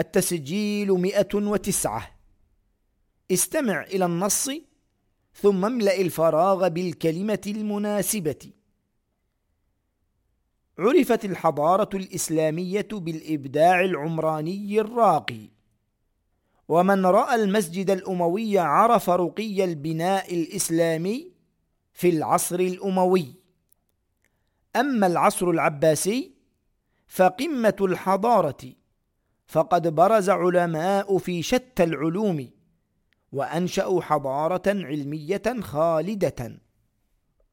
التسجيل مئة وتسعة. استمع إلى النص ثم املأ الفراغ بالكلمة المناسبة. عرفت الحضارة الإسلامية بالإبداع العمراني الراقي. ومن رأى المسجد الأموي عرف رقي البناء الإسلامي في العصر الأموي. أما العصر العباسي فقمة الحضارة. فقد برز علماء في شتى العلوم وأنشأوا حضارة علمية خالدة.